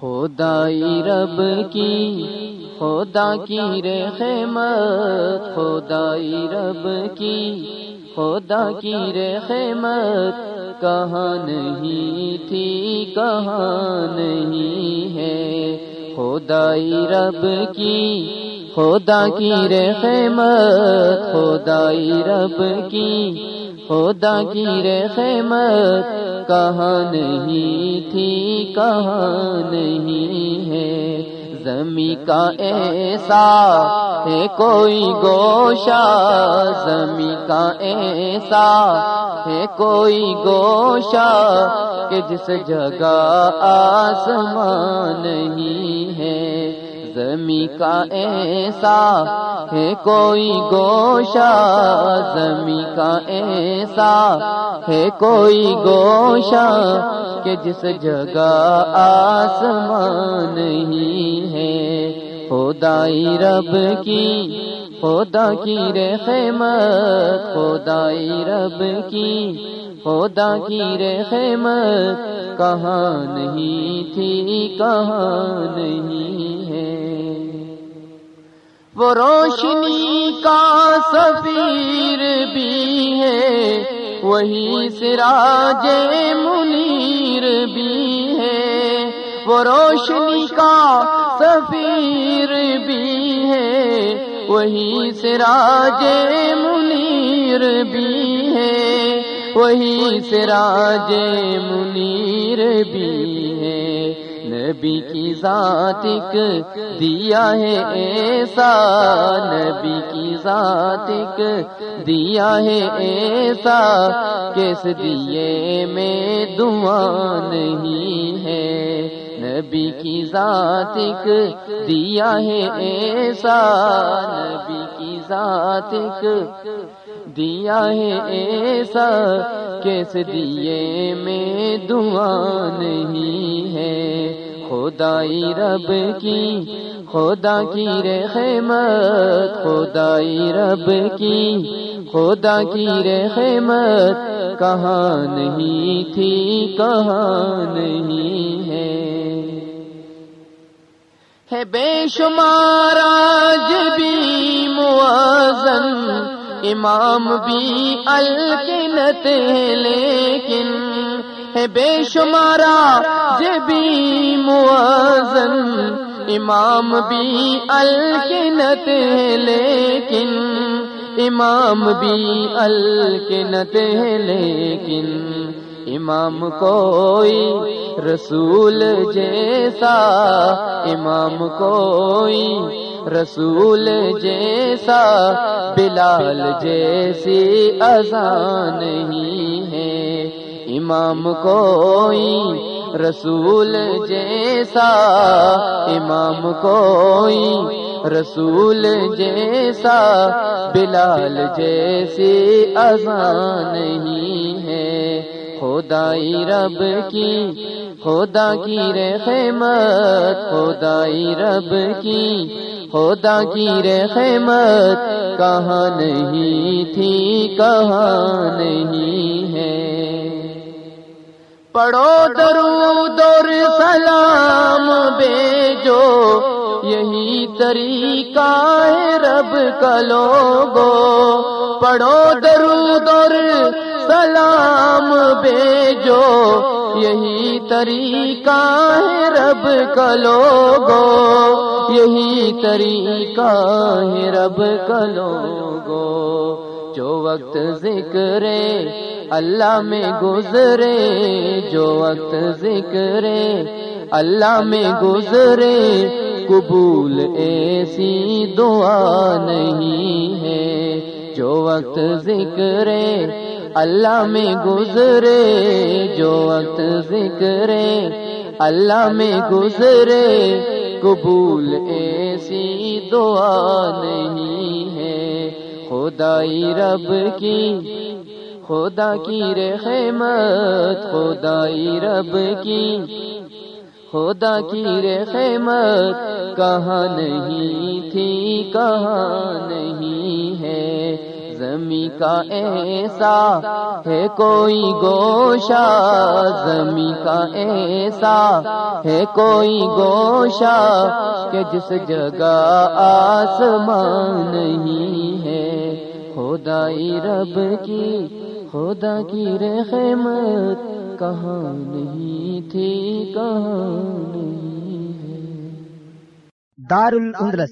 خدائی رب کی، خدا کی خیمت خدائی رب کی، خدا کی خیمت کہاں نہیں تھی، کہاں نہیں ہے۔ خدائی رب کی، خدا کی رحمت خدائی رب کی، خدا کی رحمت کہاں نہیں تھی، کہاں نہیں ہے، زمین کا ایسا ہے کوئی گوشا زمین کا ایسا ہے کوئی گوشا کہ جس جگہ آسمان نہیں ہے زمین کا ایسا ہے کوئی گوشا زمین کا ایسا ہے کوئی گوشا کہ جس جگہ آسمان نہیں ہے خدائی رب کی، خدا کی خیمت خدائی رب کی، خدا کی خیمت کہاں نہیں تھی، کہاں نہیں ہے۔ وہ روشنی کا سفیر بھی ہے، وہی سراج منیر بھی ہے۔ وہ روشنی کا سفیر بھی ہے، وہی سراج منیر بھی ہے، وہی سراج منیر بھی ہے۔ نبی کی ذاتک دیا ہے، ایسا نبی کی ذاتک دیا ہے، ایسا کس دیے میں دعا نہیں ہے۔ نبی کی ذاتک دیا ہے، ایسا نبی کی ذاتک دیا ہے، ایسا کیس دیے میں دعا نہیں ہے۔ خدائی رب کی، خدا کی رحمت، خدائی رب کی، خدا کی رحمت کہاں نہیں تھی، کہاں نہیں ہے۔ ہے بے شمار آج بھی موازن۔ امام بھی الکنت لیکن ہے بے شمارا جبی موازن۔ امام بھی الکنت لیکن۔ امام بھی الکنت لیکن۔ امام کوئی رسول جیسا، امام کوئی رسول جیسا، بلال جیسی اذان نہیں ہے۔ امام کوئی رسول جیسا، امام کوئی رسول جیسا، بلال جیسی اذان نہیں ہے۔ خدائی رب کی، خدا کی رحمت، خدائی رب کی، خدا کی رحمت کہاں نہیں تھی، کہاں نہیں ہے۔ پڑھو درود اور سلام بیجو یہی طریقہ ہے رب کا لوگو۔ پڑھو درود اور سلام بیجو یہی طریقہ ہے رب کا لوگو، یہی طریقہ ہے رب کا لوگو۔ جو وقت ذکر اللہ میں گزرے، جو وقت ذکر اللہ میں گزرے، قبول ایسی دعا نہیں ہے۔ جو وقت ذکر اللہ میں گزرے جو وقت ذکر اللہ میں گزرے، قبول ایسی دعا نہیں ہے۔ خدائی رب کی، خدا کی رحمت، خدائی رب کی، خدا کی رحمت کہاں نہیں تھی، کہاں نہیں ہے زمیں کا ایسا ہے، کوئی گوشا زمیں کا ایسا ہے، کوئی گوشا کہ جس جگہ آسمان نہیں ہے۔ خدائی رب کی، خدا کی رحمت کہاں نہیں تھی، کہاں نہیں ہے۔ دار الاندلس